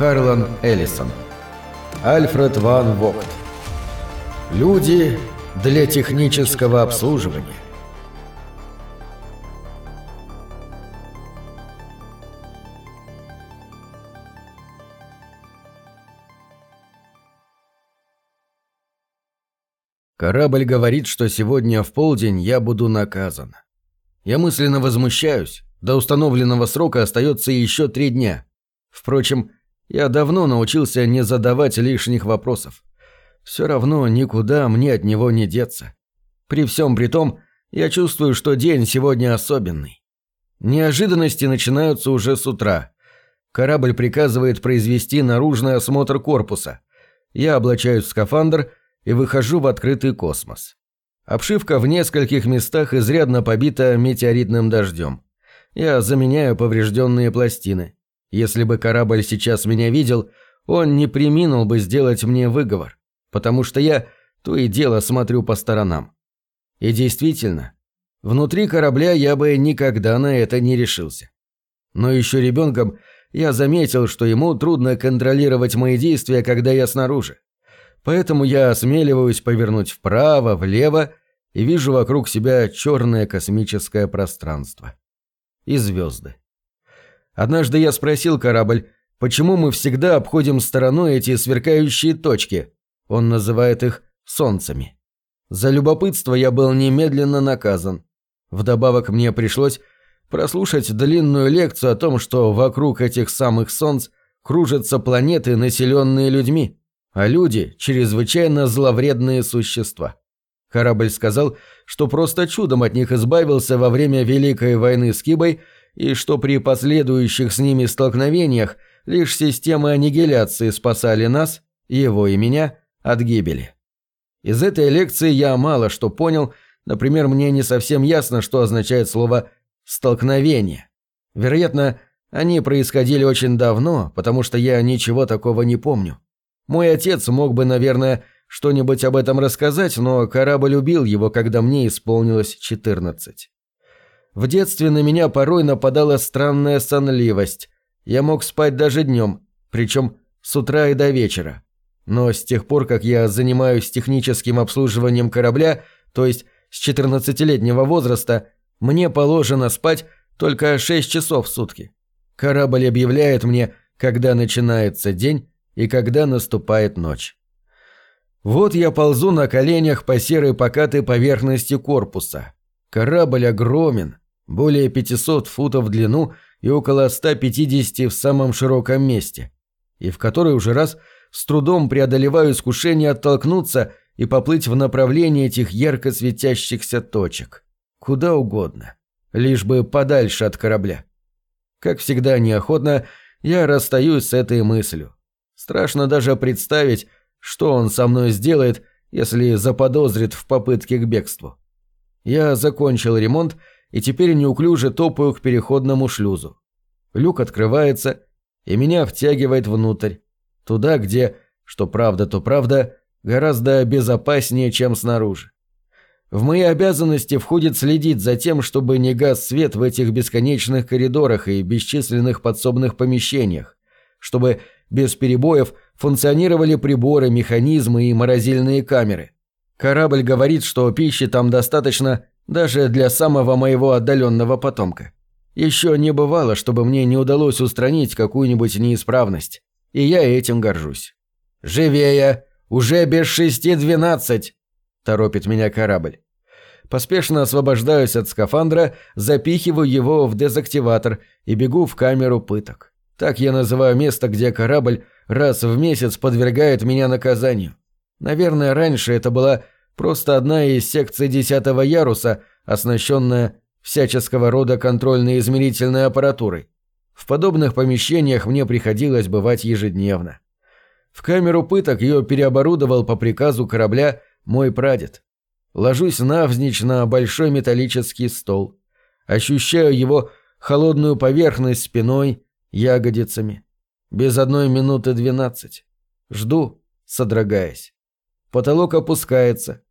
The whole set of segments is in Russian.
Харлан Эллисон. Альфред Ван Вогт. Люди для технического обслуживания. Корабль говорит, что сегодня в полдень я буду наказан. Я мысленно возмущаюсь. До установленного срока остается еще три дня. Впрочем, я давно научился не задавать лишних вопросов. Все равно никуда мне от него не деться. При всем при том, я чувствую, что день сегодня особенный. Неожиданности начинаются уже с утра. Корабль приказывает произвести наружный осмотр корпуса. Я облачаюсь в скафандр и выхожу в открытый космос. Обшивка в нескольких местах изрядно побита метеоритным дождем. Я заменяю поврежденные пластины. Если бы корабль сейчас меня видел, он не приминул бы сделать мне выговор, потому что я то и дело смотрю по сторонам. И действительно, внутри корабля я бы никогда на это не решился. Но еще ребенком я заметил, что ему трудно контролировать мои действия, когда я снаружи поэтому я осмеливаюсь повернуть вправо, влево и вижу вокруг себя черное космическое пространство. И звезды. Однажды я спросил корабль, почему мы всегда обходим стороной эти сверкающие точки. Он называет их солнцами. За любопытство я был немедленно наказан. Вдобавок мне пришлось прослушать длинную лекцию о том, что вокруг этих самых солнц кружатся планеты, населенные людьми а люди – чрезвычайно зловредные существа. Корабль сказал, что просто чудом от них избавился во время Великой войны с Кибой и что при последующих с ними столкновениях лишь системы аннигиляции спасали нас, его и меня, от гибели. Из этой лекции я мало что понял, например, мне не совсем ясно, что означает слово «столкновение». Вероятно, они происходили очень давно, потому что я ничего такого не помню. Мой отец мог бы, наверное, что-нибудь об этом рассказать, но корабль убил его, когда мне исполнилось 14. В детстве на меня порой нападала странная сонливость. Я мог спать даже днем, причем с утра и до вечера. Но с тех пор, как я занимаюсь техническим обслуживанием корабля, то есть с 14-летнего возраста, мне положено спать только 6 часов в сутки. Корабль объявляет мне, когда начинается день, и когда наступает ночь. Вот я ползу на коленях по серой покатой поверхности корпуса. Корабль огромен, более 500 футов в длину и около 150 в самом широком месте, и в который уже раз с трудом преодолеваю искушение оттолкнуться и поплыть в направлении этих ярко светящихся точек. Куда угодно, лишь бы подальше от корабля. Как всегда неохотно, я расстаюсь с этой мыслью. Страшно даже представить, что он со мной сделает, если заподозрит в попытке к бегству. Я закончил ремонт и теперь неуклюже топаю к переходному шлюзу. Люк открывается, и меня втягивает внутрь. Туда, где, что правда, то правда, гораздо безопаснее, чем снаружи. В мои обязанности входит следить за тем, чтобы не гас свет в этих бесконечных коридорах и бесчисленных подсобных помещениях, чтобы без перебоев функционировали приборы, механизмы и морозильные камеры. Корабль говорит, что пищи там достаточно даже для самого моего отдаленного потомка. Еще не бывало, чтобы мне не удалось устранить какую-нибудь неисправность. И я этим горжусь. «Живее! Уже без шести двенадцать!» – торопит меня корабль. Поспешно освобождаюсь от скафандра, запихиваю его в дезактиватор и бегу в камеру пыток. Так я называю место, где корабль раз в месяц подвергает меня наказанию. Наверное, раньше это была просто одна из секций десятого яруса, оснащенная всяческого рода контрольной измерительной аппаратурой. В подобных помещениях мне приходилось бывать ежедневно. В камеру пыток ее переоборудовал по приказу корабля мой прадед. Ложусь навзничь на большой металлический стол. Ощущаю его холодную поверхность спиной ягодицами. Без одной минуты двенадцать. Жду, содрогаясь. Потолок опускается.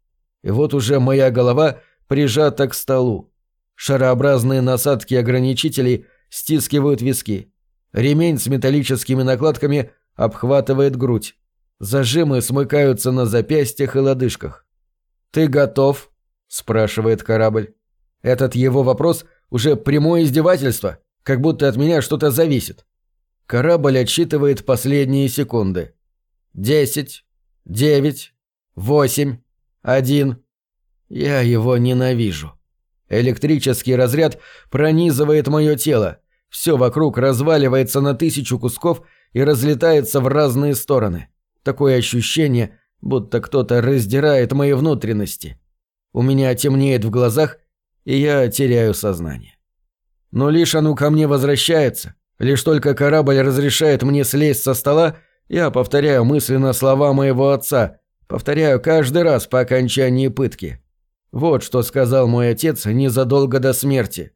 И вот уже моя голова прижата к столу. Шарообразные насадки ограничителей стискивают виски. Ремень с металлическими накладками обхватывает грудь. Зажимы смыкаются на запястьях и лодыжках. «Ты готов?» – спрашивает корабль. Этот его вопрос уже прямое издевательство, как будто от меня что-то зависит. Корабль отсчитывает последние секунды. Десять, девять, восемь, один. Я его ненавижу. Электрический разряд пронизывает мое тело. Все вокруг разваливается на тысячу кусков и разлетается в разные стороны. Такое ощущение, будто кто-то раздирает мои внутренности. У меня темнеет в глазах, и я теряю сознание. Но лишь оно ко мне возвращается, лишь только корабль разрешает мне слезть со стола, я повторяю мысленно слова моего отца, повторяю каждый раз по окончании пытки. Вот что сказал мой отец незадолго до смерти.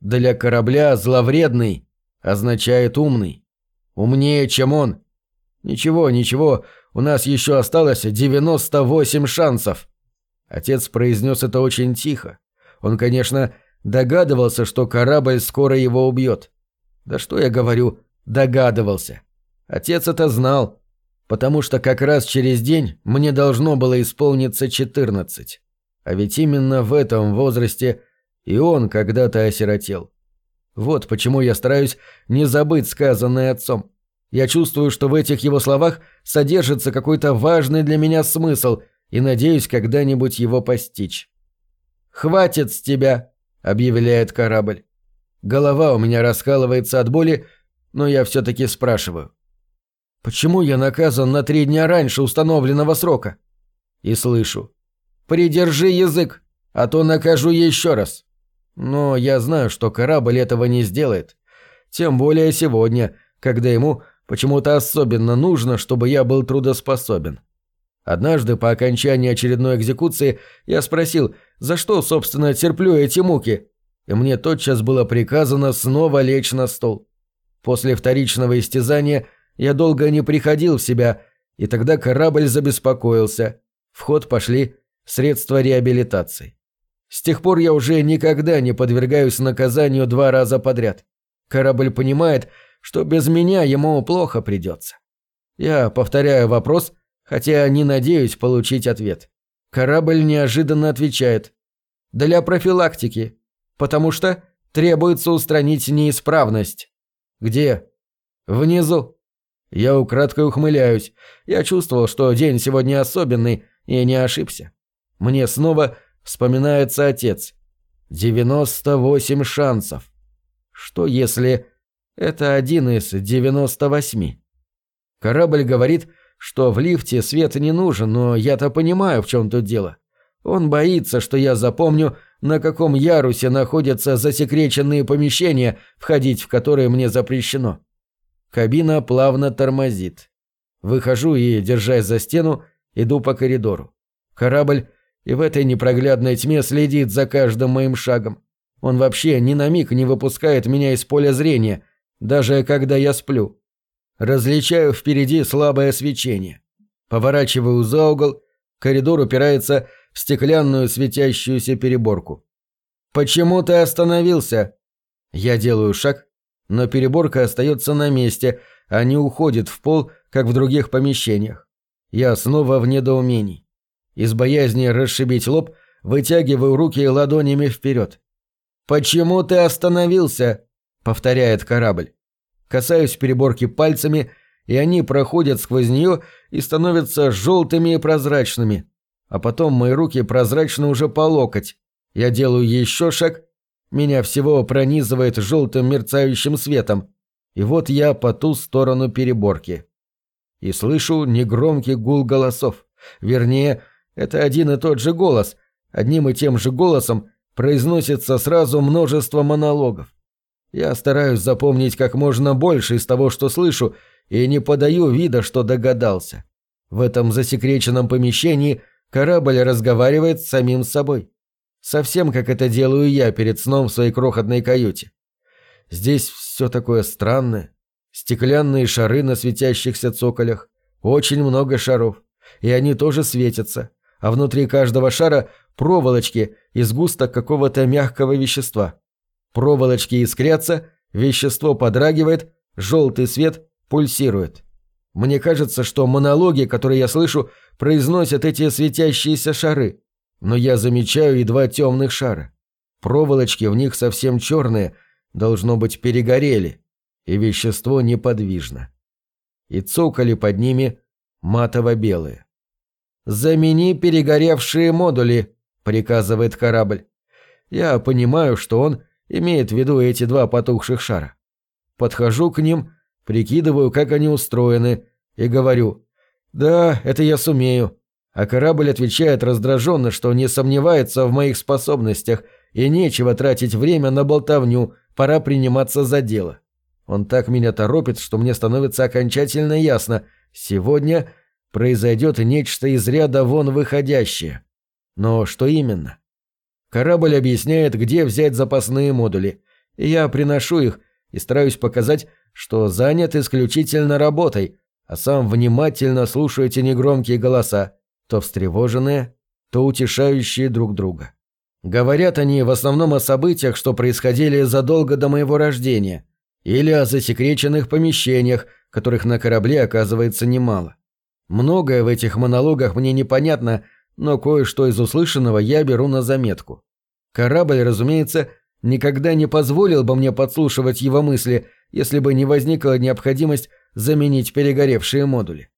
Для корабля зловредный означает умный. Умнее, чем он. Ничего, ничего, у нас еще осталось 98 шансов. Отец произнес это очень тихо. Он, конечно, догадывался, что корабль скоро его убьет. Да что я говорю, догадывался. Отец это знал, потому что как раз через день мне должно было исполниться 14. А ведь именно в этом возрасте и он когда-то осиротел. Вот почему я стараюсь не забыть сказанное отцом. Я чувствую, что в этих его словах содержится какой-то важный для меня смысл и надеюсь когда-нибудь его постичь. «Хватит с тебя!» — объявляет корабль. Голова у меня раскалывается от боли, но я все-таки спрашиваю. «Почему я наказан на три дня раньше установленного срока?» И слышу. «Придержи язык, а то накажу еще раз». Но я знаю, что корабль этого не сделает. Тем более сегодня, когда ему почему-то особенно нужно, чтобы я был трудоспособен. Однажды по окончании очередной экзекуции я спросил, за что, собственно, терплю эти муки, и мне тотчас было приказано снова лечь на стол. После вторичного истязания я долго не приходил в себя, и тогда корабль забеспокоился. В ход пошли средства реабилитации. С тех пор я уже никогда не подвергаюсь наказанию два раза подряд. Корабль понимает, что без меня ему плохо придется. Я повторяю вопрос, хотя не надеюсь получить ответ. Корабль неожиданно отвечает. Для профилактики. Потому что требуется устранить неисправность. Где? Внизу. Я украдкой ухмыляюсь. Я чувствовал, что день сегодня особенный, и не ошибся. Мне снова вспоминается отец. 98 шансов. Что если это один из 98? Корабль говорит, что в лифте свет не нужен, но я-то понимаю, в чем тут дело. Он боится, что я запомню, на каком ярусе находятся засекреченные помещения, входить в которые мне запрещено. Кабина плавно тормозит. Выхожу и, держась за стену, иду по коридору. Корабль и в этой непроглядной тьме следит за каждым моим шагом. Он вообще ни на миг не выпускает меня из поля зрения, даже когда я сплю. Различаю впереди слабое свечение. Поворачиваю за угол, коридор упирается в стеклянную светящуюся переборку. «Почему ты остановился?» Я делаю шаг, но переборка остается на месте, а не уходит в пол, как в других помещениях. Я снова в недоумении. Из боязни расшибить лоб вытягиваю руки ладонями вперед. «Почему ты остановился?» — повторяет корабль. Касаюсь переборки пальцами, и они проходят сквозь нее и становятся желтыми и прозрачными. А потом мои руки прозрачны уже по локоть. Я делаю еще шаг, меня всего пронизывает желтым мерцающим светом. И вот я по ту сторону переборки. И слышу негромкий гул голосов. Вернее, это один и тот же голос. Одним и тем же голосом произносится сразу множество монологов. Я стараюсь запомнить как можно больше из того, что слышу, и не подаю вида, что догадался. В этом засекреченном помещении корабль разговаривает с самим собой. Совсем как это делаю я перед сном в своей крохотной каюте. Здесь все такое странное. Стеклянные шары на светящихся цоколях. Очень много шаров. И они тоже светятся а внутри каждого шара проволочки из густок какого-то мягкого вещества. Проволочки искрятся, вещество подрагивает, желтый свет пульсирует. Мне кажется, что монологи, которые я слышу, произносят эти светящиеся шары. Но я замечаю и два темных шара. Проволочки в них совсем черные, должно быть, перегорели, и вещество неподвижно. И цокали под ними матово-белые. «Замени перегоревшие модули», — приказывает корабль. Я понимаю, что он имеет в виду эти два потухших шара. Подхожу к ним, прикидываю, как они устроены, и говорю «Да, это я сумею». А корабль отвечает раздраженно, что не сомневается в моих способностях, и нечего тратить время на болтовню, пора приниматься за дело. Он так меня торопит, что мне становится окончательно ясно. Сегодня произойдет нечто из ряда вон выходящее. Но что именно? Корабль объясняет, где взять запасные модули. Я приношу их и стараюсь показать, что занят исключительно работой, а сам внимательно слушаю эти негромкие голоса, то встревоженные, то утешающие друг друга. Говорят они в основном о событиях, что происходили задолго до моего рождения, или о засекреченных помещениях, которых на корабле оказывается немало. Многое в этих монологах мне непонятно, но кое-что из услышанного я беру на заметку. Корабль, разумеется, никогда не позволил бы мне подслушивать его мысли, если бы не возникла необходимость заменить перегоревшие модули.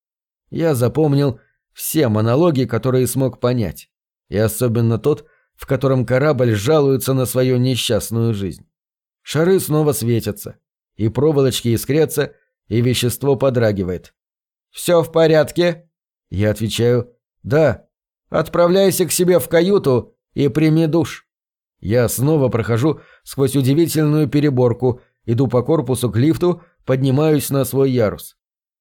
Я запомнил все монологи, которые смог понять, и особенно тот, в котором корабль жалуется на свою несчастную жизнь. Шары снова светятся, и проволочки искрятся, и вещество подрагивает. «Все в порядке?» Я отвечаю «Да». «Отправляйся к себе в каюту и прими душ». Я снова прохожу сквозь удивительную переборку, иду по корпусу к лифту, поднимаюсь на свой ярус.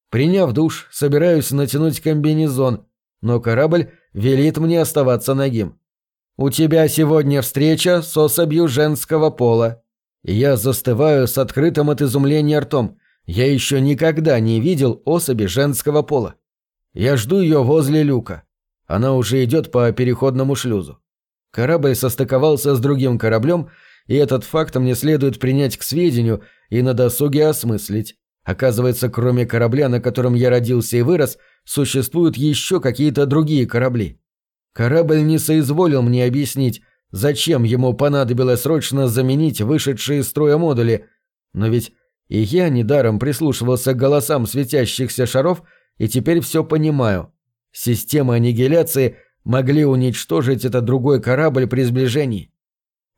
Приняв душ, собираюсь натянуть комбинезон, но корабль велит мне оставаться нагим. «У тебя сегодня встреча с особью женского пола». Я застываю с открытым от изумления ртом. Я еще никогда не видел особи женского пола. Я жду ее возле люка. Она уже идет по переходному шлюзу. Корабль состыковался с другим кораблем, и этот факт мне следует принять к сведению и на досуге осмыслить. Оказывается, кроме корабля, на котором я родился и вырос, существуют еще какие-то другие корабли. Корабль не соизволил мне объяснить, зачем ему понадобилось срочно заменить вышедшие из строя модули, но ведь и я недаром прислушивался к голосам светящихся шаров и теперь все понимаю. Системы аннигиляции могли уничтожить этот другой корабль при сближении.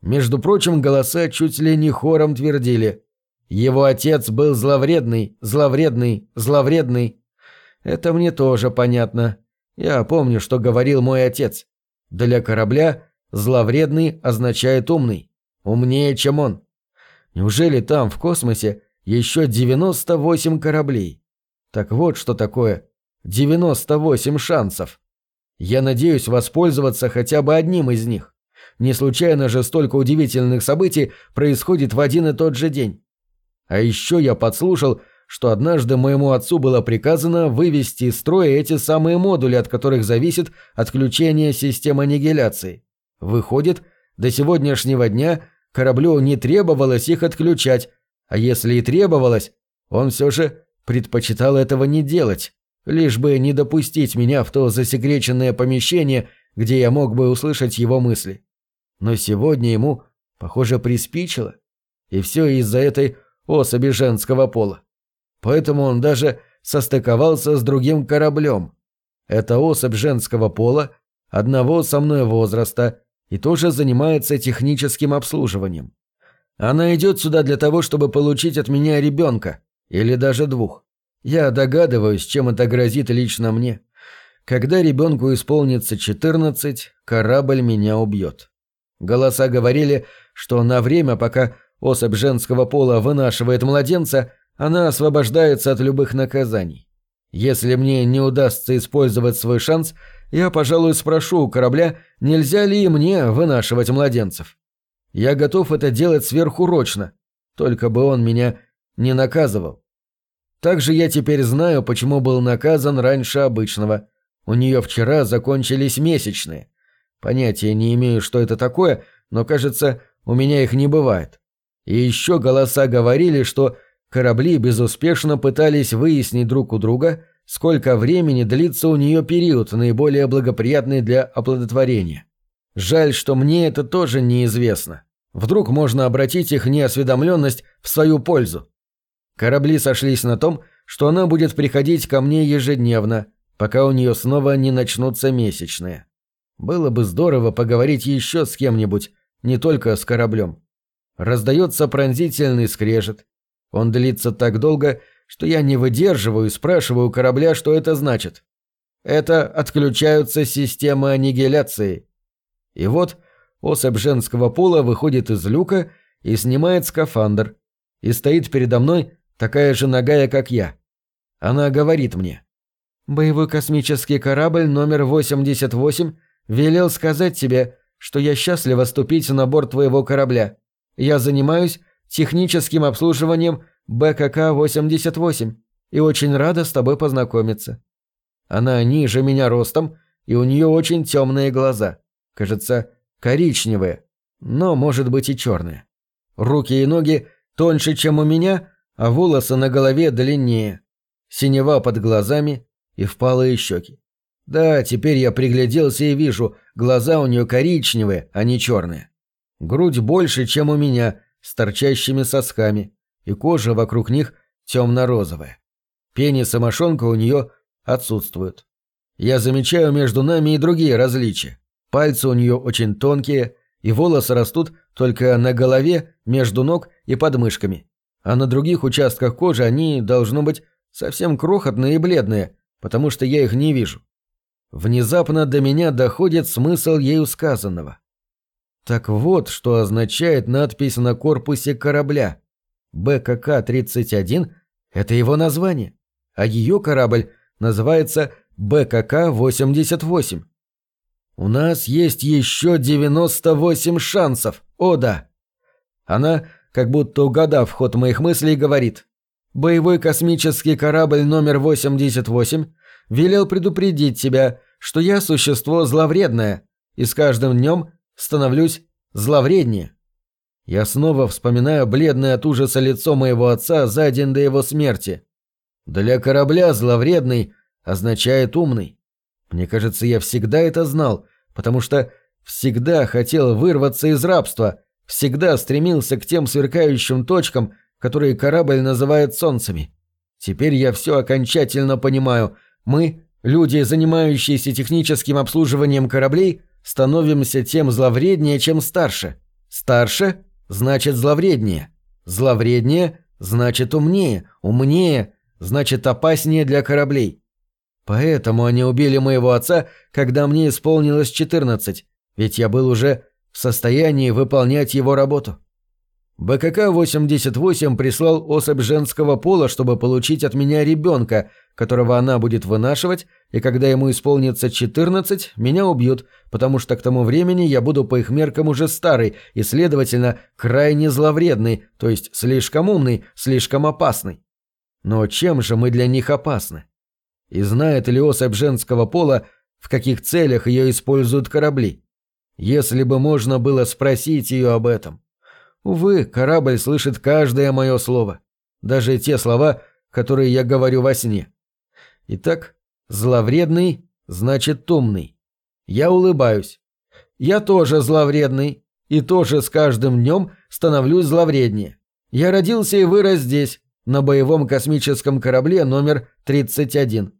Между прочим, голоса чуть ли не хором твердили. Его отец был зловредный, зловредный, зловредный. Это мне тоже понятно. Я помню, что говорил мой отец. Для корабля зловредный означает умный. Умнее, чем он. Неужели там, в космосе, еще 98 кораблей. Так вот, что такое 98 шансов. Я надеюсь воспользоваться хотя бы одним из них. Не случайно же столько удивительных событий происходит в один и тот же день. А еще я подслушал, что однажды моему отцу было приказано вывести из строя эти самые модули, от которых зависит отключение системы аннигиляции. Выходит, до сегодняшнего дня кораблю не требовалось их отключать, а если и требовалось, он все же предпочитал этого не делать, лишь бы не допустить меня в то засекреченное помещение, где я мог бы услышать его мысли. Но сегодня ему, похоже, приспичило. И все из-за этой особи женского пола. Поэтому он даже состыковался с другим кораблем. Это особь женского пола, одного со мной возраста, и тоже занимается техническим обслуживанием. Она идет сюда для того, чтобы получить от меня ребенка. Или даже двух. Я догадываюсь, чем это грозит лично мне. Когда ребенку исполнится 14, корабль меня убьет. Голоса говорили, что на время, пока особь женского пола вынашивает младенца, она освобождается от любых наказаний. Если мне не удастся использовать свой шанс, я, пожалуй, спрошу у корабля, нельзя ли и мне вынашивать младенцев. Я готов это делать сверхурочно, только бы он меня не наказывал. Также я теперь знаю, почему был наказан раньше обычного. У нее вчера закончились месячные. Понятия не имею, что это такое, но, кажется, у меня их не бывает. И еще голоса говорили, что корабли безуспешно пытались выяснить друг у друга, сколько времени длится у нее период, наиболее благоприятный для оплодотворения. Жаль, что мне это тоже неизвестно. Вдруг можно обратить их неосведомленность в свою пользу. Корабли сошлись на том, что она будет приходить ко мне ежедневно, пока у нее снова не начнутся месячные. Было бы здорово поговорить еще с кем-нибудь, не только с кораблем. Раздается пронзительный скрежет. Он длится так долго, что я не выдерживаю и спрашиваю корабля, что это значит. Это отключаются системы аннигиляции. И вот особь женского пола выходит из люка и снимает скафандр. И стоит передо мной такая же нагая, как я. Она говорит мне. «Боевой космический корабль номер 88 велел сказать тебе, что я счастлива ступить на борт твоего корабля. Я занимаюсь техническим обслуживанием БКК-88 и очень рада с тобой познакомиться. Она ниже меня ростом, и у нее очень темные глаза. Кажется, коричневые, но, может быть, и черные. Руки и ноги тоньше, чем у меня, а волосы на голове длиннее. Синева под глазами и впалые щеки. Да, теперь я пригляделся и вижу, глаза у нее коричневые, а не черные. Грудь больше, чем у меня, с торчащими сосками, и кожа вокруг них темно-розовая. Пенис и мошонка у нее отсутствуют. Я замечаю между нами и другие различия. Пальцы у нее очень тонкие, и волосы растут только на голове, между ног и под мышками. А на других участках кожи они, должно быть, совсем крохотные и бледные, потому что я их не вижу. Внезапно до меня доходит смысл ею сказанного. Так вот, что означает надпись на корпусе корабля. БКК-31 – это его название, а ее корабль называется БКК-88. У нас есть еще 98 шансов, о да. Она, как будто угадав ход моих мыслей, говорит. Боевой космический корабль номер 88 велел предупредить тебя, что я существо зловредное, и с каждым днем становлюсь зловреднее. Я снова вспоминаю бледное от ужаса лицо моего отца за день до его смерти. Для корабля зловредный означает умный. Мне кажется, я всегда это знал, потому что всегда хотел вырваться из рабства, всегда стремился к тем сверкающим точкам, которые корабль называет солнцами. Теперь я все окончательно понимаю. Мы, люди, занимающиеся техническим обслуживанием кораблей, становимся тем зловреднее, чем старше. Старше значит зловреднее. Зловреднее значит умнее, умнее значит опаснее для кораблей. Поэтому они убили моего отца, когда мне исполнилось 14, ведь я был уже в состоянии выполнять его работу. БКК-88 прислал особь женского пола, чтобы получить от меня ребенка, которого она будет вынашивать, и когда ему исполнится 14, меня убьют, потому что к тому времени я буду по их меркам уже старый и, следовательно, крайне зловредный, то есть слишком умный, слишком опасный. Но чем же мы для них опасны? И знает ли особь женского пола, в каких целях ее используют корабли? Если бы можно было спросить ее об этом. Увы, корабль слышит каждое мое слово. Даже те слова, которые я говорю во сне. Итак, зловредный значит умный. Я улыбаюсь. Я тоже зловредный. И тоже с каждым днем становлюсь зловреднее. Я родился и вырос здесь, на боевом космическом корабле номер 31.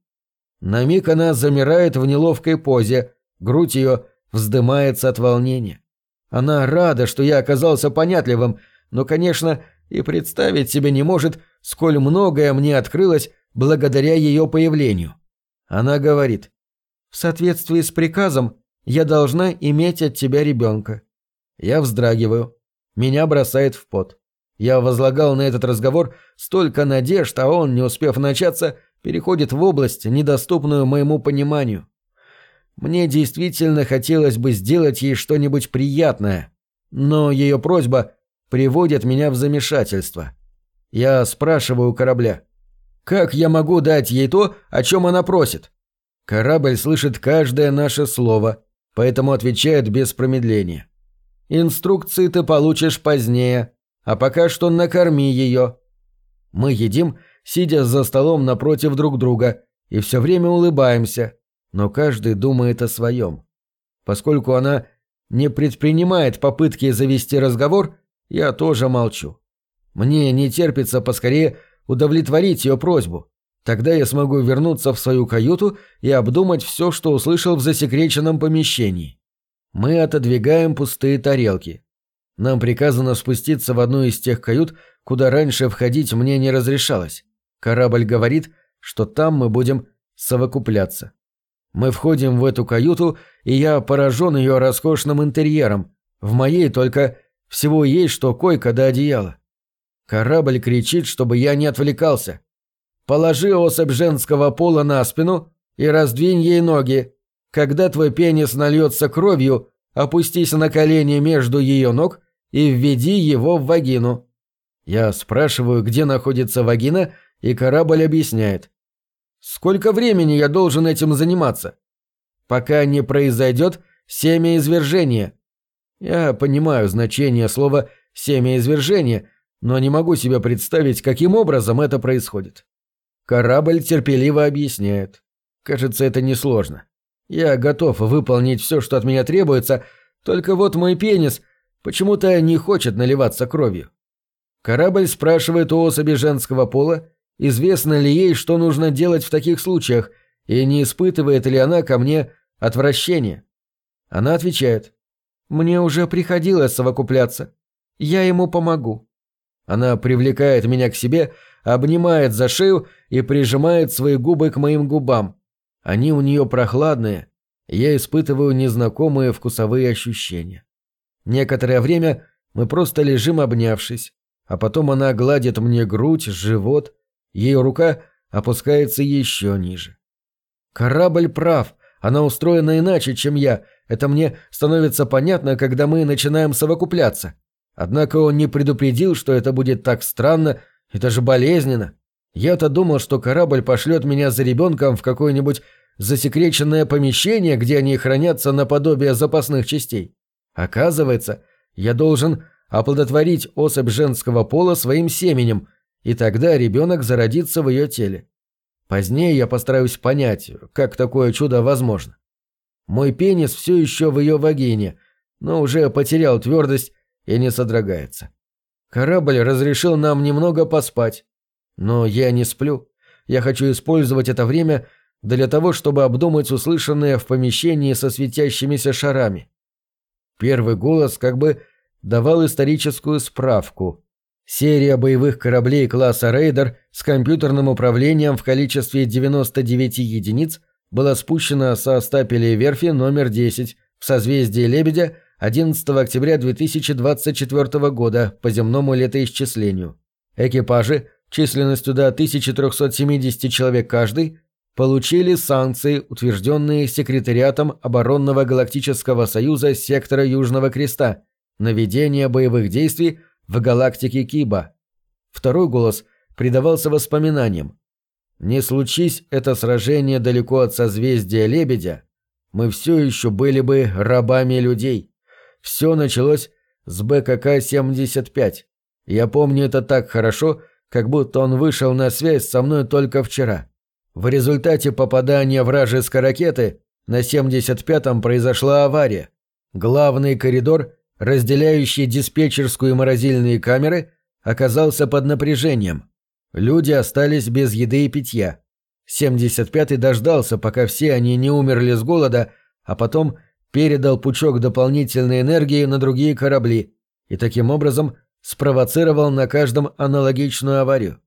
На миг она замирает в неловкой позе, грудь ее вздымается от волнения. Она рада, что я оказался понятливым, но, конечно, и представить себе не может, сколь многое мне открылось благодаря ее появлению. Она говорит, «В соответствии с приказом я должна иметь от тебя ребенка». Я вздрагиваю. Меня бросает в пот. Я возлагал на этот разговор столько надежд, а он, не успев начаться, переходит в область, недоступную моему пониманию. Мне действительно хотелось бы сделать ей что-нибудь приятное, но ее просьба приводит меня в замешательство. Я спрашиваю корабля, как я могу дать ей то, о чем она просит? Корабль слышит каждое наше слово, поэтому отвечает без промедления. Инструкции ты получишь позднее, а пока что накорми ее. Мы едим, сидя за столом напротив друг друга, и все время улыбаемся, но каждый думает о своем. Поскольку она не предпринимает попытки завести разговор, я тоже молчу. Мне не терпится поскорее удовлетворить ее просьбу. Тогда я смогу вернуться в свою каюту и обдумать все, что услышал в засекреченном помещении. Мы отодвигаем пустые тарелки. Нам приказано спуститься в одну из тех кают, куда раньше входить мне не разрешалось. Корабль говорит, что там мы будем совокупляться. Мы входим в эту каюту, и я поражен ее роскошным интерьером. В моей только всего есть что койка до одеяла. Корабль кричит, чтобы я не отвлекался. Положи особь женского пола на спину и раздвинь ей ноги. Когда твой пенис нальется кровью, опустись на колени между ее ног и введи его в вагину. Я спрашиваю, где находится вагина, и корабль объясняет. Сколько времени я должен этим заниматься? Пока не произойдет семя извержения. Я понимаю значение слова «семя извержения», но не могу себе представить, каким образом это происходит. Корабль терпеливо объясняет. Кажется, это несложно. Я готов выполнить все, что от меня требуется, только вот мой пенис почему-то не хочет наливаться кровью. Корабль спрашивает у особи женского пола, известно ли ей, что нужно делать в таких случаях, и не испытывает ли она ко мне отвращения. Она отвечает, «Мне уже приходилось совокупляться. Я ему помогу». Она привлекает меня к себе, обнимает за шею и прижимает свои губы к моим губам. Они у нее прохладные, я испытываю незнакомые вкусовые ощущения. Некоторое время мы просто лежим обнявшись, а потом она гладит мне грудь, живот, ее рука опускается еще ниже. Корабль прав, она устроена иначе, чем я, это мне становится понятно, когда мы начинаем совокупляться. Однако он не предупредил, что это будет так странно и даже болезненно. Я-то думал, что корабль пошлет меня за ребенком в какое-нибудь засекреченное помещение, где они хранятся наподобие запасных частей. Оказывается, я должен оплодотворить особь женского пола своим семенем, и тогда ребенок зародится в ее теле. Позднее я постараюсь понять, как такое чудо возможно. Мой пенис все еще в ее вагине, но уже потерял твердость и не содрогается. Корабль разрешил нам немного поспать. Но я не сплю. Я хочу использовать это время для того, чтобы обдумать услышанное в помещении со светящимися шарами. Первый голос как бы давал историческую справку. Серия боевых кораблей класса «Рейдер» с компьютерным управлением в количестве 99 единиц была спущена со стапелей верфи номер 10 в созвездии Лебедя 11 октября 2024 года по земному летоисчислению. Экипажи численностью до 1370 человек каждый получили санкции, утвержденные секретариатом Оборонного Галактического Союза сектора Южного Креста на ведение боевых действий в галактике Киба. Второй голос придавался воспоминаниям. Не случись это сражение далеко от созвездия Лебедя, мы все еще были бы рабами людей. Все началось с БКК-75. Я помню это так хорошо, как будто он вышел на связь со мной только вчера. В результате попадания вражеской ракеты на 75-м произошла авария. Главный коридор, разделяющий диспетчерскую и морозильные камеры, оказался под напряжением. Люди остались без еды и питья. 75-й дождался, пока все они не умерли с голода, а потом – передал пучок дополнительной энергии на другие корабли и таким образом спровоцировал на каждом аналогичную аварию.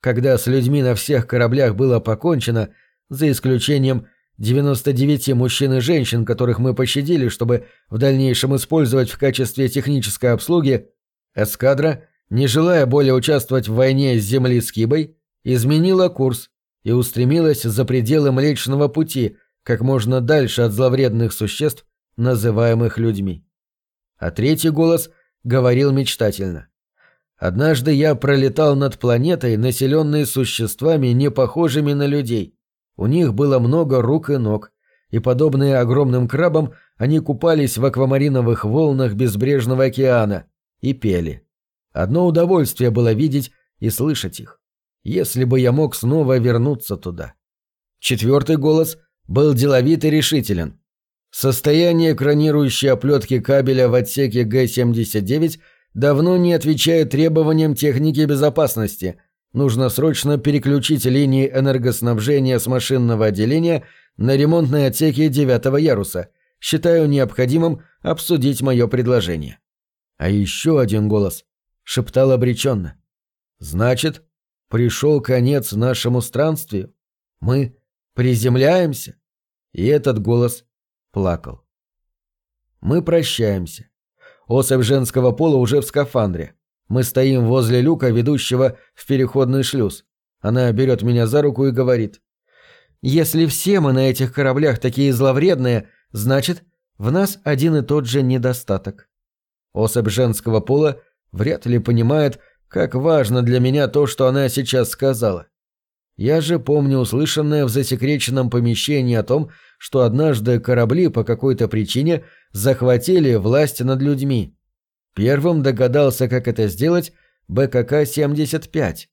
Когда с людьми на всех кораблях было покончено, за исключением 99 мужчин и женщин, которых мы пощадили, чтобы в дальнейшем использовать в качестве технической обслуги, эскадра, не желая более участвовать в войне с Земли с Кибой, изменила курс и устремилась за пределы Млечного Пути – как можно дальше от зловредных существ, называемых людьми. А третий голос говорил мечтательно. «Однажды я пролетал над планетой, населенной существами, не похожими на людей. У них было много рук и ног, и, подобные огромным крабам, они купались в аквамариновых волнах безбрежного океана и пели. Одно удовольствие было видеть и слышать их. Если бы я мог снова вернуться туда. Четвертый голос был деловит и решителен. Состояние экранирующей оплетки кабеля в отсеке Г-79 давно не отвечает требованиям техники безопасности. Нужно срочно переключить линии энергоснабжения с машинного отделения на ремонтные отсеки девятого яруса. Считаю необходимым обсудить мое предложение. А еще один голос шептал обреченно. «Значит, пришел конец нашему странствию? Мы приземляемся?» И этот голос плакал. Мы прощаемся. Особь женского пола уже в скафандре. Мы стоим возле люка, ведущего в переходный шлюз. Она берет меня за руку и говорит. «Если все мы на этих кораблях такие зловредные, значит, в нас один и тот же недостаток». Особь женского пола вряд ли понимает, как важно для меня то, что она сейчас сказала. Я же помню услышанное в засекреченном помещении о том, что однажды корабли по какой-то причине захватили власть над людьми. Первым догадался, как это сделать, БКК-75.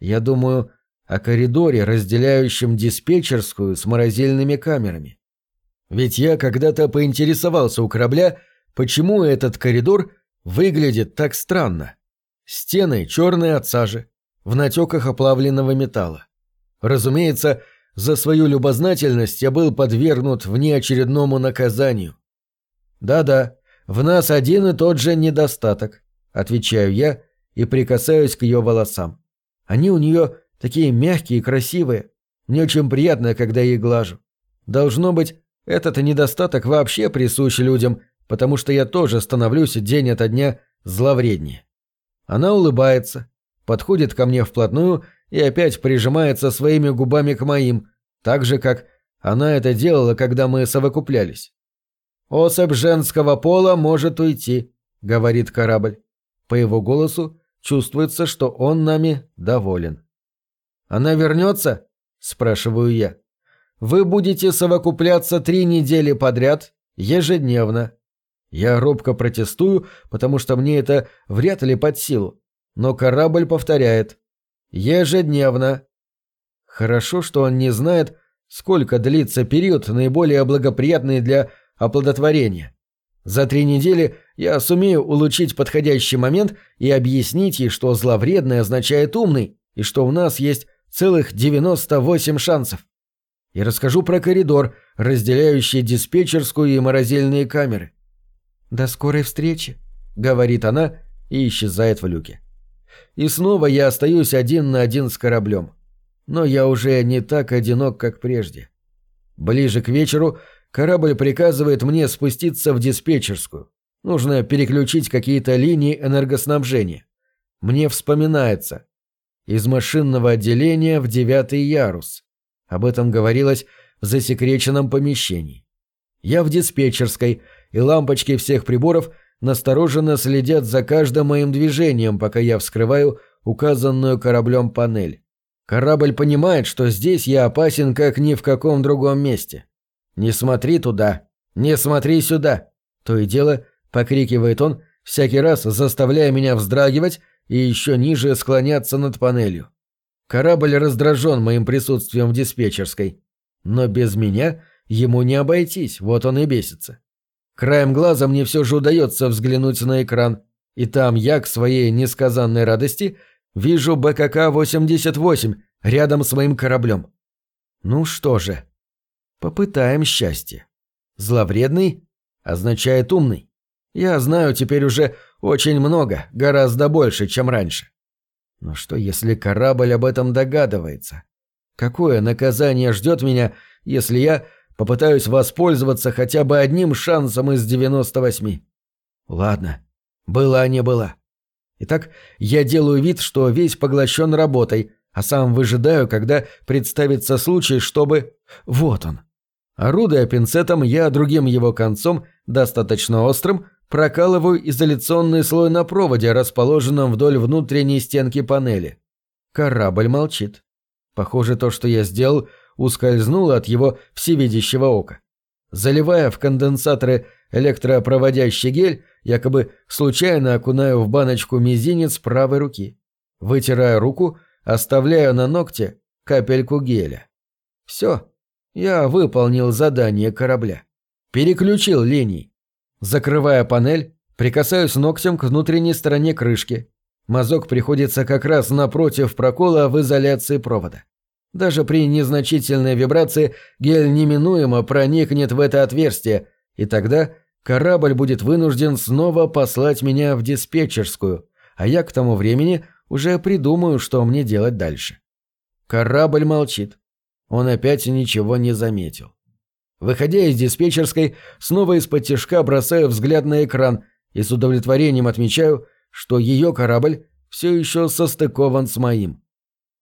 Я думаю о коридоре, разделяющем диспетчерскую с морозильными камерами. Ведь я когда-то поинтересовался у корабля, почему этот коридор выглядит так странно. Стены черные от сажи, в натеках оплавленного металла. Разумеется, за свою любознательность я был подвергнут внеочередному наказанию. «Да-да, в нас один и тот же недостаток», — отвечаю я и прикасаюсь к ее волосам. Они у нее такие мягкие и красивые. Мне очень приятно, когда я их глажу. Должно быть, этот недостаток вообще присущ людям, потому что я тоже становлюсь день ото дня зловреднее. Она улыбается, подходит ко мне вплотную и опять прижимается своими губами к моим, так же, как она это делала, когда мы совокуплялись. «Особь женского пола может уйти», — говорит корабль. По его голосу чувствуется, что он нами доволен. «Она вернется?» — спрашиваю я. «Вы будете совокупляться три недели подряд, ежедневно». Я робко протестую, потому что мне это вряд ли под силу. Но корабль повторяет. Ежедневно. Хорошо, что он не знает, сколько длится период, наиболее благоприятный для оплодотворения. За три недели я сумею улучшить подходящий момент и объяснить ей, что зловредный означает умный, и что у нас есть целых 98 шансов. И расскажу про коридор, разделяющий диспетчерскую и морозильные камеры. «До скорой встречи», — говорит она и исчезает в люке. И снова я остаюсь один на один с кораблем. Но я уже не так одинок, как прежде. Ближе к вечеру корабль приказывает мне спуститься в диспетчерскую. Нужно переключить какие-то линии энергоснабжения. Мне вспоминается. Из машинного отделения в девятый ярус. Об этом говорилось в засекреченном помещении. Я в диспетчерской, и лампочки всех приборов – настороженно следят за каждым моим движением, пока я вскрываю указанную кораблем панель. Корабль понимает, что здесь я опасен, как ни в каком другом месте. «Не смотри туда! Не смотри сюда!» То и дело, покрикивает он, всякий раз заставляя меня вздрагивать и еще ниже склоняться над панелью. Корабль раздражен моим присутствием в диспетчерской. Но без меня ему не обойтись, вот он и бесится. Краем глаза мне все же удается взглянуть на экран, и там я, к своей несказанной радости, вижу БКК-88 рядом с моим кораблем. Ну что же, попытаем счастье. Зловредный означает умный. Я знаю теперь уже очень много, гораздо больше, чем раньше. Но что, если корабль об этом догадывается? Какое наказание ждет меня, если я Попытаюсь воспользоваться хотя бы одним шансом из 98. Ладно, была не была. Итак, я делаю вид, что весь поглощен работой, а сам выжидаю, когда представится случай, чтобы... Вот он. Орудуя пинцетом, я другим его концом, достаточно острым, прокалываю изоляционный слой на проводе, расположенном вдоль внутренней стенки панели. Корабль молчит. Похоже, то, что я сделал, ускользнула от его всевидящего ока. Заливая в конденсаторы электропроводящий гель, якобы случайно окунаю в баночку мизинец правой руки. Вытирая руку, оставляю на ногте капельку геля. Все, я выполнил задание корабля. Переключил линии. Закрывая панель, прикасаюсь ногтем к внутренней стороне крышки. Мазок приходится как раз напротив прокола в изоляции провода. Даже при незначительной вибрации гель неминуемо проникнет в это отверстие, и тогда корабль будет вынужден снова послать меня в диспетчерскую, а я к тому времени уже придумаю, что мне делать дальше. Корабль молчит. Он опять ничего не заметил. Выходя из диспетчерской, снова из-под тяжка бросаю взгляд на экран и с удовлетворением отмечаю, что ее корабль все еще состыкован с моим.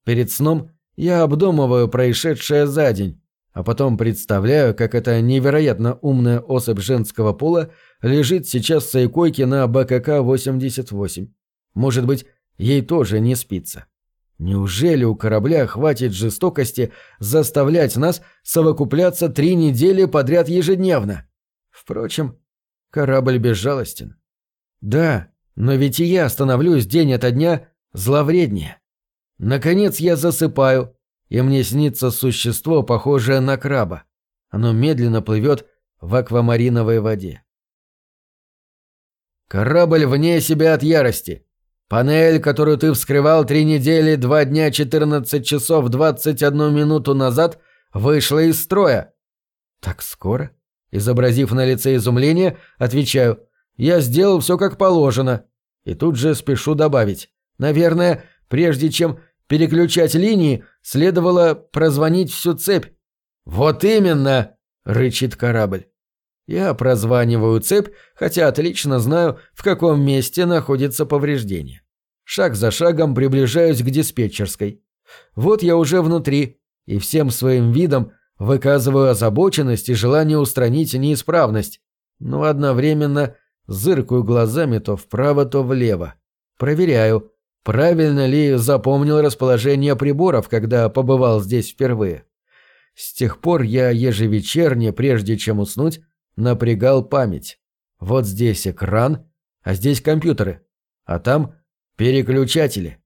Перед сном я обдумываю происшедшее за день, а потом представляю, как эта невероятно умная особь женского пола лежит сейчас в своей койке на БКК-88. Может быть, ей тоже не спится. Неужели у корабля хватит жестокости заставлять нас совокупляться три недели подряд ежедневно? Впрочем, корабль безжалостен. Да, но ведь и я становлюсь день ото дня зловреднее. Наконец я засыпаю, и мне снится существо, похожее на краба. Оно медленно плывет в аквамариновой воде. Корабль вне себя от ярости. Панель, которую ты вскрывал три недели, два дня, 14 часов, 21 минуту назад, вышла из строя. Так скоро? Изобразив на лице изумление, отвечаю, я сделал все как положено. И тут же спешу добавить. Наверное, прежде чем переключать линии, следовало прозвонить всю цепь. «Вот именно!» — рычит корабль. Я прозваниваю цепь, хотя отлично знаю, в каком месте находится повреждение. Шаг за шагом приближаюсь к диспетчерской. Вот я уже внутри, и всем своим видом выказываю озабоченность и желание устранить неисправность, но одновременно зыркаю глазами то вправо, то влево. Проверяю, правильно ли запомнил расположение приборов, когда побывал здесь впервые. С тех пор я ежевечерне, прежде чем уснуть, напрягал память. Вот здесь экран, а здесь компьютеры, а там переключатели.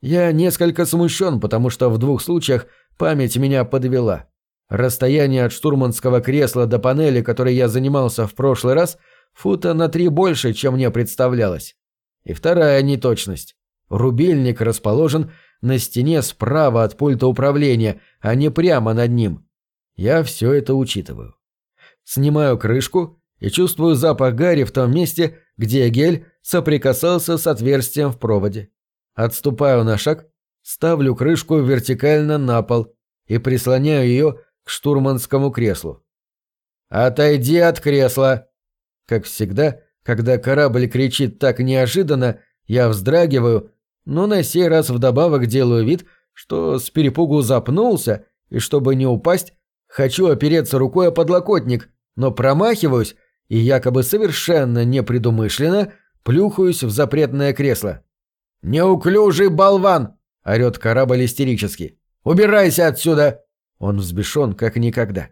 Я несколько смущен, потому что в двух случаях память меня подвела. Расстояние от штурманского кресла до панели, которой я занимался в прошлый раз, фута на три больше, чем мне представлялось. И вторая неточность. Рубильник расположен на стене справа от пульта управления, а не прямо над ним. Я все это учитываю. Снимаю крышку и чувствую запах гари в том месте, где гель соприкасался с отверстием в проводе. Отступаю на шаг, ставлю крышку вертикально на пол и прислоняю ее к штурманскому креслу. «Отойди от кресла!» Как всегда, когда корабль кричит так неожиданно, я вздрагиваю, но на сей раз вдобавок делаю вид, что с перепугу запнулся, и чтобы не упасть, хочу опереться рукой о подлокотник, но промахиваюсь и якобы совершенно непредумышленно плюхаюсь в запретное кресло. «Неуклюжий болван!» — орёт корабль истерически. «Убирайся отсюда!» Он взбешен, как никогда.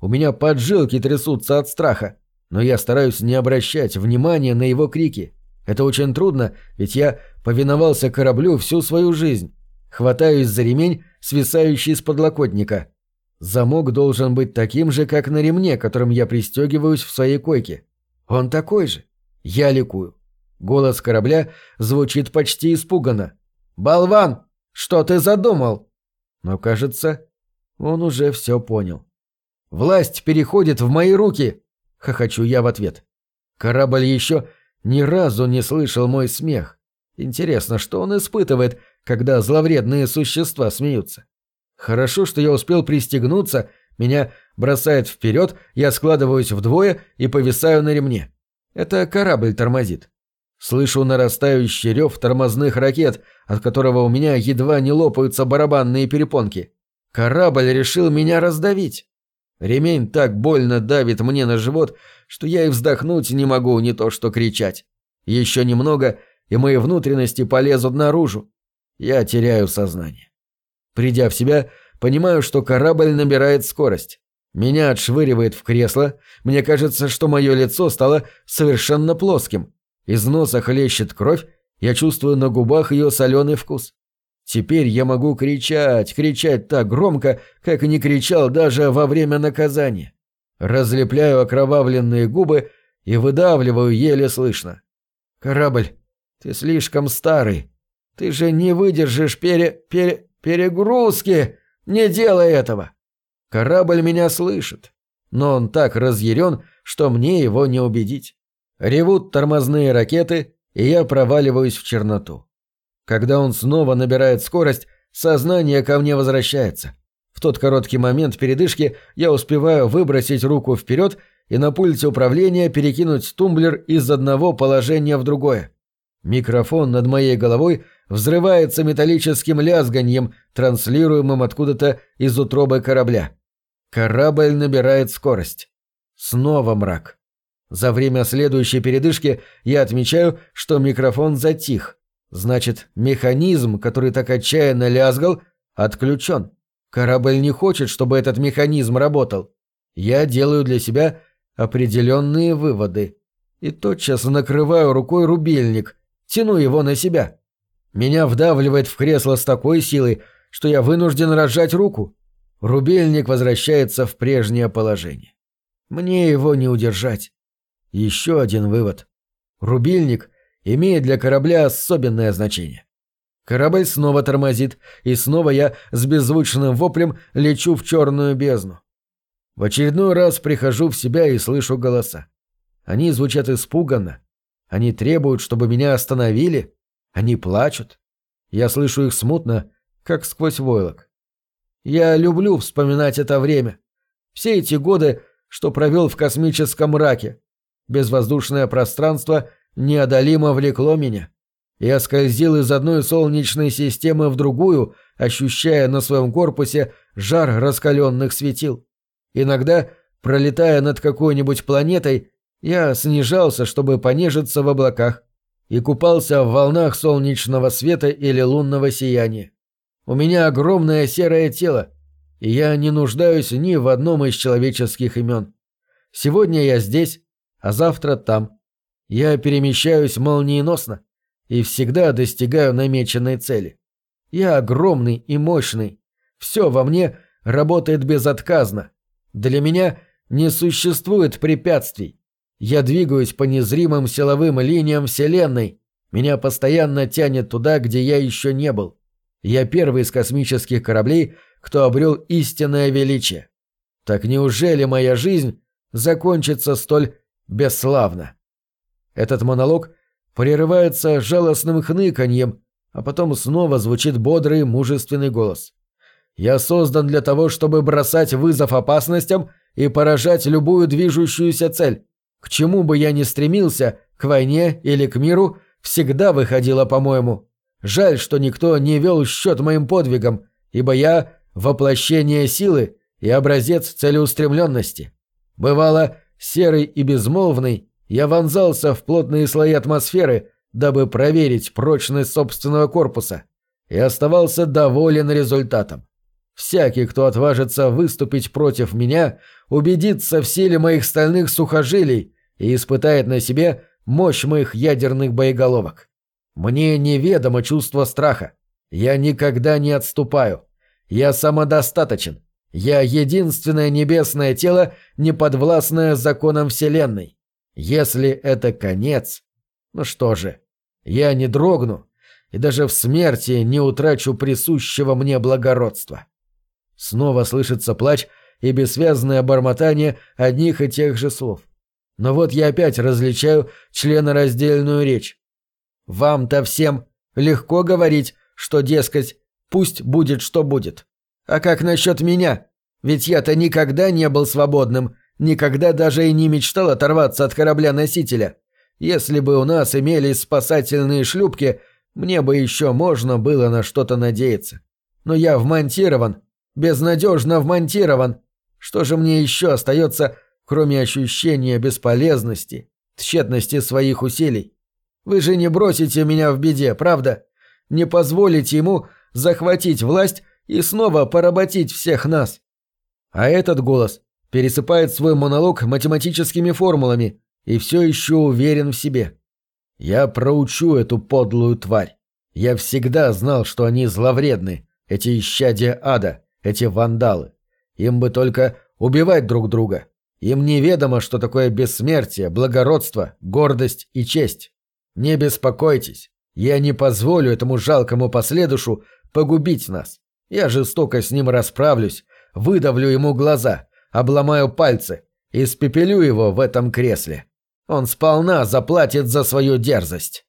У меня поджилки трясутся от страха, но я стараюсь не обращать внимания на его крики. Это очень трудно, ведь я повиновался кораблю всю свою жизнь. Хватаюсь за ремень, свисающий с подлокотника. Замок должен быть таким же, как на ремне, которым я пристегиваюсь в своей койке. Он такой же. Я ликую. Голос корабля звучит почти испуганно. «Болван! Что ты задумал?» Но, кажется, он уже все понял. «Власть переходит в мои руки!» — хохочу я в ответ. Корабль еще ни разу не слышал мой смех. Интересно, что он испытывает, когда зловредные существа смеются? Хорошо, что я успел пристегнуться, меня бросает вперед, я складываюсь вдвое и повисаю на ремне. Это корабль тормозит. Слышу нарастающий рев тормозных ракет, от которого у меня едва не лопаются барабанные перепонки. Корабль решил меня раздавить. Ремень так больно давит мне на живот, что я и вздохнуть не могу, не то что кричать. Еще немного, и мои внутренности полезут наружу. Я теряю сознание. Придя в себя, понимаю, что корабль набирает скорость. Меня отшвыривает в кресло, мне кажется, что мое лицо стало совершенно плоским. Из носа хлещет кровь, я чувствую на губах ее соленый вкус. Теперь я могу кричать, кричать так громко, как не кричал даже во время наказания. Разлепляю окровавленные губы и выдавливаю еле слышно. «Корабль, ты слишком старый. Ты же не выдержишь пере... пере... перегрузки. Не делай этого!» Корабль меня слышит, но он так разъярен, что мне его не убедить. Ревут тормозные ракеты, и я проваливаюсь в черноту. Когда он снова набирает скорость, сознание ко мне возвращается. В тот короткий момент передышки я успеваю выбросить руку вперед и на пульте управления перекинуть тумблер из одного положения в другое. Микрофон над моей головой взрывается металлическим лязганьем, транслируемым откуда-то из утробы корабля. Корабль набирает скорость. Снова мрак. За время следующей передышки я отмечаю, что микрофон затих. Значит, механизм, который так отчаянно лязгал, отключен. Корабль не хочет, чтобы этот механизм работал. Я делаю для себя определенные выводы. И тотчас накрываю рукой рубильник, тяну его на себя. Меня вдавливает в кресло с такой силой, что я вынужден разжать руку. Рубильник возвращается в прежнее положение. Мне его не удержать. Еще один вывод. Рубильник имеет для корабля особенное значение. Корабль снова тормозит, и снова я с беззвучным воплем лечу в черную бездну. В очередной раз прихожу в себя и слышу голоса. Они звучат испуганно. Они требуют, чтобы меня остановили. Они плачут. Я слышу их смутно, как сквозь войлок. Я люблю вспоминать это время. Все эти годы, что провел в космическом мраке, Безвоздушное пространство неодолимо влекло меня. Я скользил из одной солнечной системы в другую, ощущая на своем корпусе жар раскаленных светил. Иногда, пролетая над какой-нибудь планетой, я снижался, чтобы понежиться в облаках, и купался в волнах солнечного света или лунного сияния. У меня огромное серое тело, и я не нуждаюсь ни в одном из человеческих имен. Сегодня я здесь, а завтра там. Я перемещаюсь молниеносно и всегда достигаю намеченной цели. Я огромный и мощный. Все во мне работает безотказно. Для меня не существует препятствий. Я двигаюсь по незримым силовым линиям Вселенной. Меня постоянно тянет туда, где я еще не был. Я первый из космических кораблей, кто обрел истинное величие. Так неужели моя жизнь закончится столь бесславно. Этот монолог прерывается жалостным хныканьем, а потом снова звучит бодрый мужественный голос. «Я создан для того, чтобы бросать вызов опасностям и поражать любую движущуюся цель. К чему бы я ни стремился, к войне или к миру, всегда выходило, по-моему. Жаль, что никто не вел счет моим подвигам, ибо я — воплощение силы и образец целеустремленности. Бывало, серый и безмолвный, я вонзался в плотные слои атмосферы, дабы проверить прочность собственного корпуса, и оставался доволен результатом. Всякий, кто отважится выступить против меня, убедится в силе моих стальных сухожилий и испытает на себе мощь моих ядерных боеголовок. Мне неведомо чувство страха. Я никогда не отступаю. Я самодостаточен. Я единственное небесное тело, не подвластное законам Вселенной. Если это конец, ну что же, я не дрогну и даже в смерти не утрачу присущего мне благородства. Снова слышится плач и бессвязное бормотание одних и тех же слов. Но вот я опять различаю членораздельную речь. Вам-то всем легко говорить, что, дескать, пусть будет, что будет. А как насчет меня? Ведь я-то никогда не был свободным, никогда даже и не мечтал оторваться от корабля-носителя. Если бы у нас имелись спасательные шлюпки, мне бы еще можно было на что-то надеяться. Но я вмонтирован, безнадежно вмонтирован. Что же мне еще остается, кроме ощущения бесполезности, тщетности своих усилий? Вы же не бросите меня в беде, правда? Не позволите ему захватить власть и снова поработить всех нас. А этот голос пересыпает свой монолог математическими формулами и все еще уверен в себе. Я проучу эту подлую тварь. Я всегда знал, что они зловредны, эти исчадия ада, эти вандалы. Им бы только убивать друг друга. Им неведомо, что такое бессмертие, благородство, гордость и честь. Не беспокойтесь, я не позволю этому жалкому последушу погубить нас. Я жестоко с ним расправлюсь, выдавлю ему глаза, обломаю пальцы, и испепелю его в этом кресле. Он сполна заплатит за свою дерзость.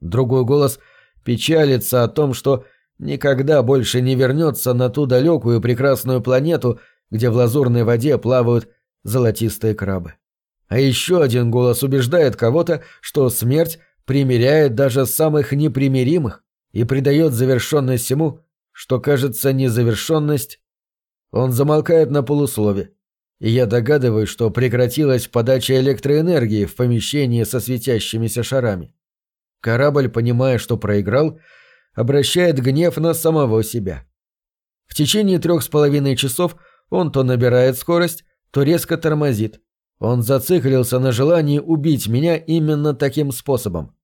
Другой голос печалится о том, что никогда больше не вернется на ту далекую прекрасную планету, где в лазурной воде плавают золотистые крабы. А еще один голос убеждает кого-то, что смерть примиряет даже самых непримиримых и придает завершенность всему, что кажется незавершенность. Он замолкает на полуслове, и я догадываюсь, что прекратилась подача электроэнергии в помещении со светящимися шарами. Корабль, понимая, что проиграл, обращает гнев на самого себя. В течение трех с половиной часов он то набирает скорость, то резко тормозит. Он зациклился на желании убить меня именно таким способом.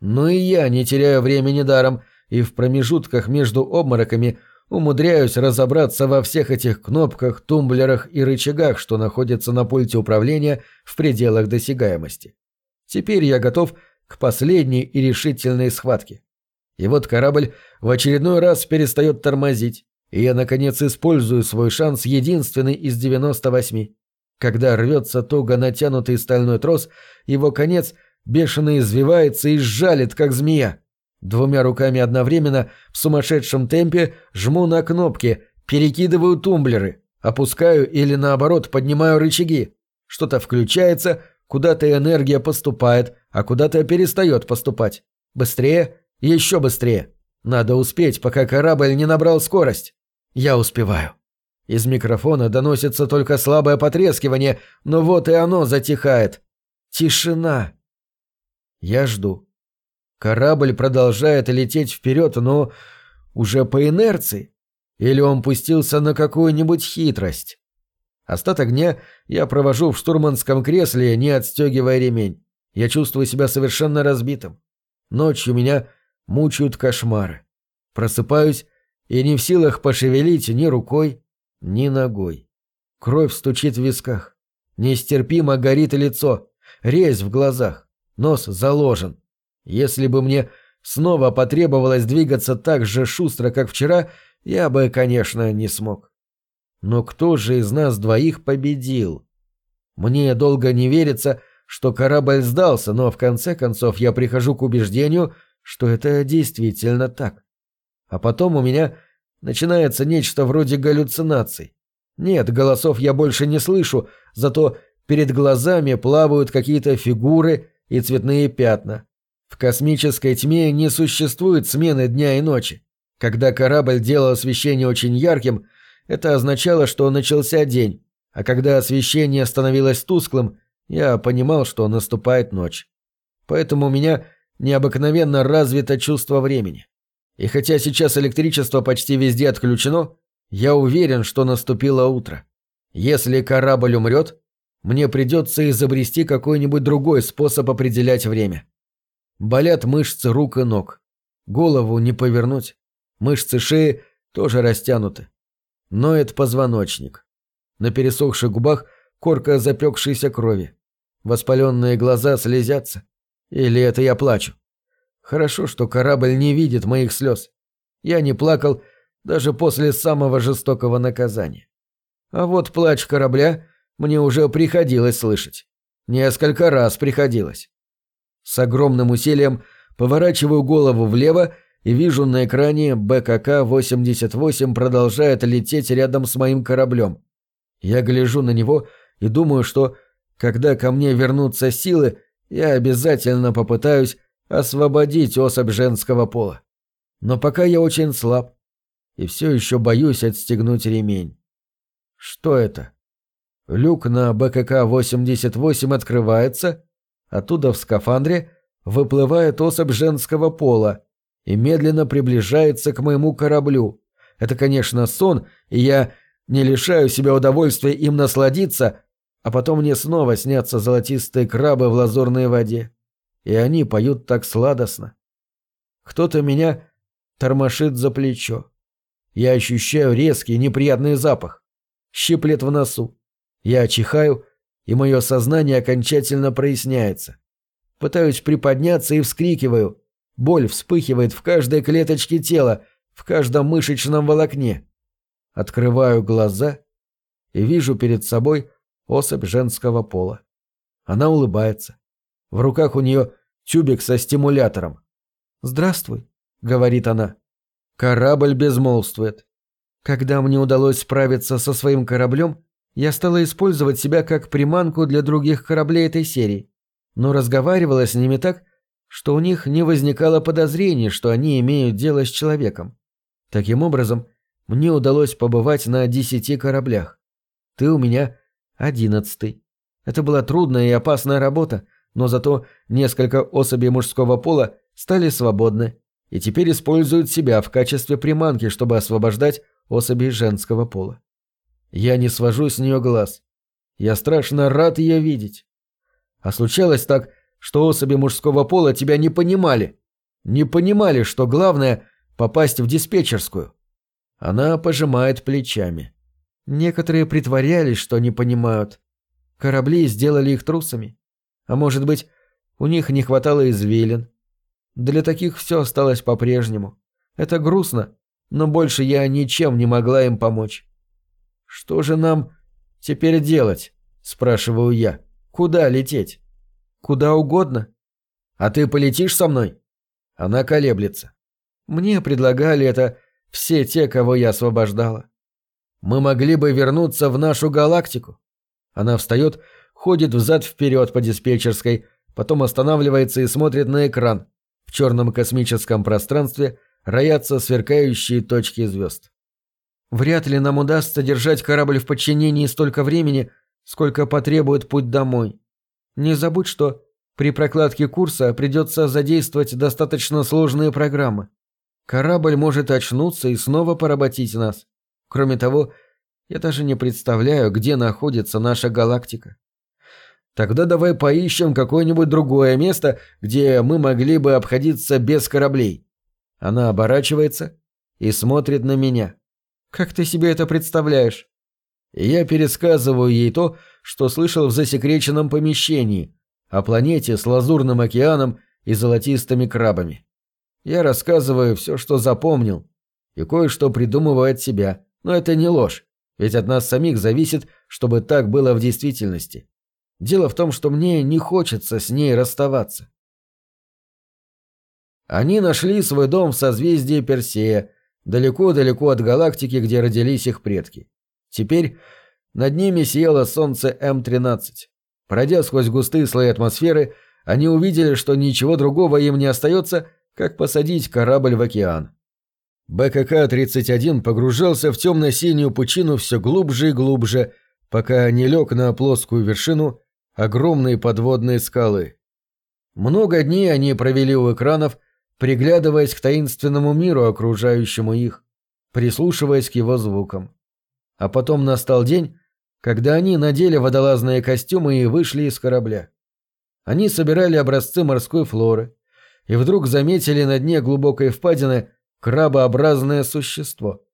Но и я не теряю времени даром, и в промежутках между обмороками – умудряюсь разобраться во всех этих кнопках, тумблерах и рычагах, что находятся на пульте управления в пределах досягаемости. Теперь я готов к последней и решительной схватке. И вот корабль в очередной раз перестает тормозить, и я, наконец, использую свой шанс единственный из 98. Когда рвется туго натянутый стальной трос, его конец бешено извивается и сжалит, как змея. Двумя руками одновременно, в сумасшедшем темпе, жму на кнопки, перекидываю тумблеры, опускаю или наоборот поднимаю рычаги. Что-то включается, куда-то энергия поступает, а куда-то перестает поступать. Быстрее, еще быстрее. Надо успеть, пока корабль не набрал скорость. Я успеваю. Из микрофона доносится только слабое потрескивание, но вот и оно затихает. Тишина. Я жду. Корабль продолжает лететь вперед, но уже по инерции. Или он пустился на какую-нибудь хитрость. Остаток дня я провожу в штурманском кресле, не отстегивая ремень. Я чувствую себя совершенно разбитым. Ночью меня мучают кошмары. Просыпаюсь и не в силах пошевелить ни рукой, ни ногой. Кровь стучит в висках. Нестерпимо горит лицо, резь в глазах, нос заложен. Если бы мне снова потребовалось двигаться так же шустро, как вчера, я бы, конечно, не смог. Но кто же из нас двоих победил? Мне долго не верится, что корабль сдался, но в конце концов я прихожу к убеждению, что это действительно так. А потом у меня начинается нечто вроде галлюцинаций. Нет, голосов я больше не слышу, зато перед глазами плавают какие-то фигуры и цветные пятна. В космической тьме не существует смены дня и ночи. Когда корабль делал освещение очень ярким, это означало, что начался день, а когда освещение становилось тусклым, я понимал, что наступает ночь. Поэтому у меня необыкновенно развито чувство времени. И хотя сейчас электричество почти везде отключено, я уверен, что наступило утро. Если корабль умрет, мне придется изобрести какой-нибудь другой способ определять время. Болят мышцы рук и ног. Голову не повернуть. Мышцы шеи тоже растянуты. Ноет позвоночник. На пересохших губах корка запекшейся крови. Воспаленные глаза слезятся. Или это я плачу? Хорошо, что корабль не видит моих слез. Я не плакал даже после самого жестокого наказания. А вот плач корабля мне уже приходилось слышать. Несколько раз приходилось. С огромным усилием поворачиваю голову влево и вижу на экране БКК-88 продолжает лететь рядом с моим кораблем. Я гляжу на него и думаю, что, когда ко мне вернутся силы, я обязательно попытаюсь освободить особь женского пола. Но пока я очень слаб и все еще боюсь отстегнуть ремень. Что это? Люк на БКК-88 открывается, Оттуда в скафандре выплывает особь женского пола и медленно приближается к моему кораблю. Это, конечно, сон, и я не лишаю себя удовольствия им насладиться, а потом мне снова снятся золотистые крабы в лазурной воде. И они поют так сладостно. Кто-то меня тормошит за плечо. Я ощущаю резкий неприятный запах. Щиплет в носу. Я чихаю, и мое сознание окончательно проясняется. Пытаюсь приподняться и вскрикиваю. Боль вспыхивает в каждой клеточке тела, в каждом мышечном волокне. Открываю глаза и вижу перед собой особь женского пола. Она улыбается. В руках у нее тюбик со стимулятором. «Здравствуй», — говорит она. Корабль безмолвствует. Когда мне удалось справиться со своим кораблем, я стала использовать себя как приманку для других кораблей этой серии, но разговаривала с ними так, что у них не возникало подозрений, что они имеют дело с человеком. Таким образом, мне удалось побывать на десяти кораблях. Ты у меня одиннадцатый. Это была трудная и опасная работа, но зато несколько особей мужского пола стали свободны и теперь используют себя в качестве приманки, чтобы освобождать особей женского пола. Я не свожу с нее глаз. Я страшно рад ее видеть. А случалось так, что особи мужского пола тебя не понимали. Не понимали, что главное — попасть в диспетчерскую. Она пожимает плечами. Некоторые притворялись, что не понимают. Корабли сделали их трусами. А может быть, у них не хватало извилин. Для таких все осталось по-прежнему. Это грустно, но больше я ничем не могла им помочь. «Что же нам теперь делать?» – спрашиваю я. «Куда лететь?» «Куда угодно». «А ты полетишь со мной?» Она колеблется. «Мне предлагали это все те, кого я освобождала. Мы могли бы вернуться в нашу галактику». Она встает, ходит взад-вперед по диспетчерской, потом останавливается и смотрит на экран. В черном космическом пространстве роятся сверкающие точки звезд. Вряд ли нам удастся держать корабль в подчинении столько времени, сколько потребует путь домой. Не забудь, что при прокладке курса придется задействовать достаточно сложные программы. Корабль может очнуться и снова поработить нас. Кроме того, я даже не представляю, где находится наша галактика. Тогда давай поищем какое-нибудь другое место, где мы могли бы обходиться без кораблей. Она оборачивается и смотрит на меня. Как ты себе это представляешь? я пересказываю ей то, что слышал в засекреченном помещении, о планете с лазурным океаном и золотистыми крабами. Я рассказываю все, что запомнил, и кое-что придумываю от себя, но это не ложь, ведь от нас самих зависит, чтобы так было в действительности. Дело в том, что мне не хочется с ней расставаться. Они нашли свой дом в созвездии Персея, далеко-далеко от галактики, где родились их предки. Теперь над ними сияло солнце М-13. Пройдя сквозь густые слои атмосферы, они увидели, что ничего другого им не остается, как посадить корабль в океан. БКК-31 погружался в темно-синюю пучину все глубже и глубже, пока не лег на плоскую вершину огромные подводные скалы. Много дней они провели у экранов, приглядываясь к таинственному миру, окружающему их, прислушиваясь к его звукам. А потом настал день, когда они надели водолазные костюмы и вышли из корабля. Они собирали образцы морской флоры и вдруг заметили на дне глубокой впадины крабообразное существо.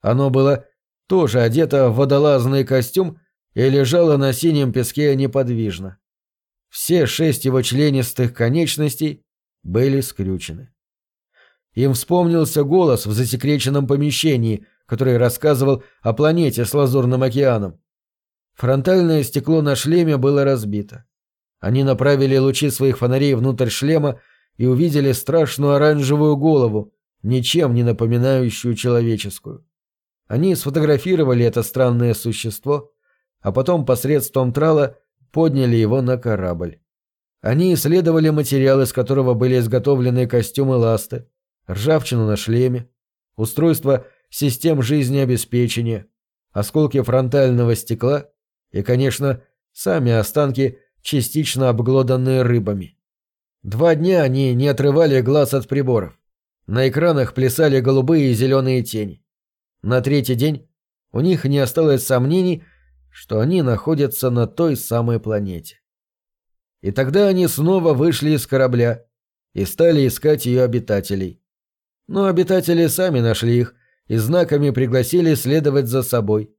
Оно было тоже одето в водолазный костюм и лежала на синем песке неподвижно. Все шесть его членистых конечностей были скрючены. Им вспомнился голос в засекреченном помещении, который рассказывал о планете с лазурным океаном. Фронтальное стекло на шлеме было разбито. Они направили лучи своих фонарей внутрь шлема и увидели страшную оранжевую голову, ничем не напоминающую человеческую. Они сфотографировали это странное существо а потом посредством трала подняли его на корабль. Они исследовали материал, из которого были изготовлены костюмы ласты, ржавчину на шлеме, устройство систем жизнеобеспечения, осколки фронтального стекла и, конечно, сами останки, частично обглоданные рыбами. Два дня они не отрывали глаз от приборов. На экранах плясали голубые и зеленые тени. На третий день у них не осталось сомнений, что они находятся на той самой планете. И тогда они снова вышли из корабля и стали искать ее обитателей. Но обитатели сами нашли их и знаками пригласили следовать за собой.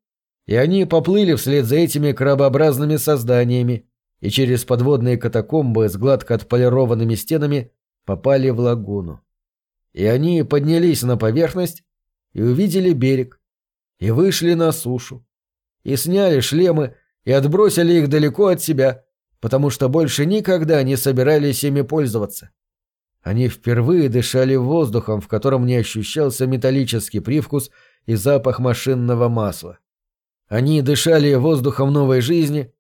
И они поплыли вслед за этими крабообразными созданиями и через подводные катакомбы с гладко отполированными стенами попали в лагуну. И они поднялись на поверхность и увидели берег, и вышли на сушу, и сняли шлемы и отбросили их далеко от себя, потому что больше никогда не собирались ими пользоваться. Они впервые дышали воздухом, в котором не ощущался металлический привкус и запах машинного масла. Они дышали воздухом новой жизни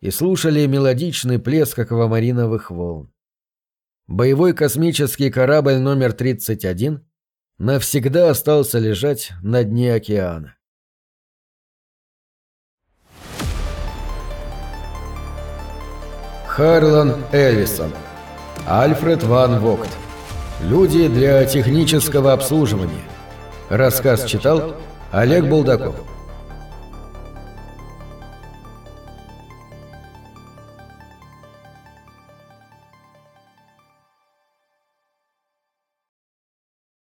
и слушали мелодичный плеск аквамариновых волн. Боевой космический корабль номер 31 навсегда остался лежать на дне океана. Харлан Эллисон Альфред Ван Вогт. Люди для технического обслуживания. Рассказ читал Олег Булдаков.